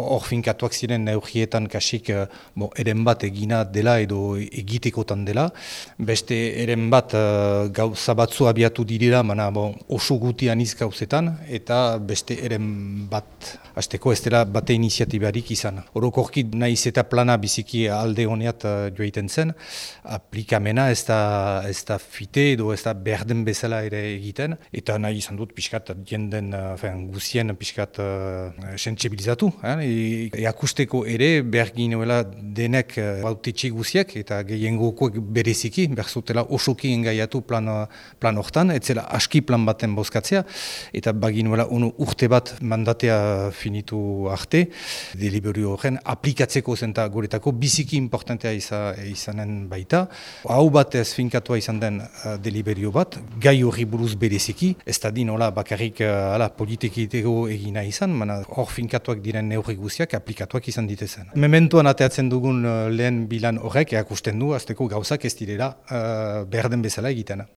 hor finkatuak ziren neugietan kasik uh, bo, eren bat egina dela edo egitekotan dela. Beste eren bat uh, gauza batzu abiatu dirira, mana bo, oso gutian izkauzetan, eta beste eren bat, azteko ez dela bate iniziatibarik izan. Orokorki nahiz eta plana biziki alde honeat uh, joaiten zen, aplikamena ez da, ez da fite edo ez da berden bezala ere egiten, eta nahi izan dut pixkat jenden, uh, guzien pixkat uh, sensibilizatu. Eh? Eakusteko ere bergin denek uh, autetxe guziak eta gehiengokoak bereziki, berzutela osoki engaiatu plan, plan hortan, etzela aski plan baten bozkatzea, eta bagin unu urte bat mandatea finitu arte, deliberio horren aplikatzeko zenta guretako biziki importantea izanen baita. Hau bat ez finkatua izan den uh, deliberio bat, gai hori buruz bereziki, ez da din bakarrik uh, politikiteko egina izan, mana hor finkatuak diren neurri guziak aplikatuak izan ditezen. Mementuan ateatzen dugun uh, lehen bilan horrek, eakusten du, azteko gauzak ez direla uh, behar den bezala egiten.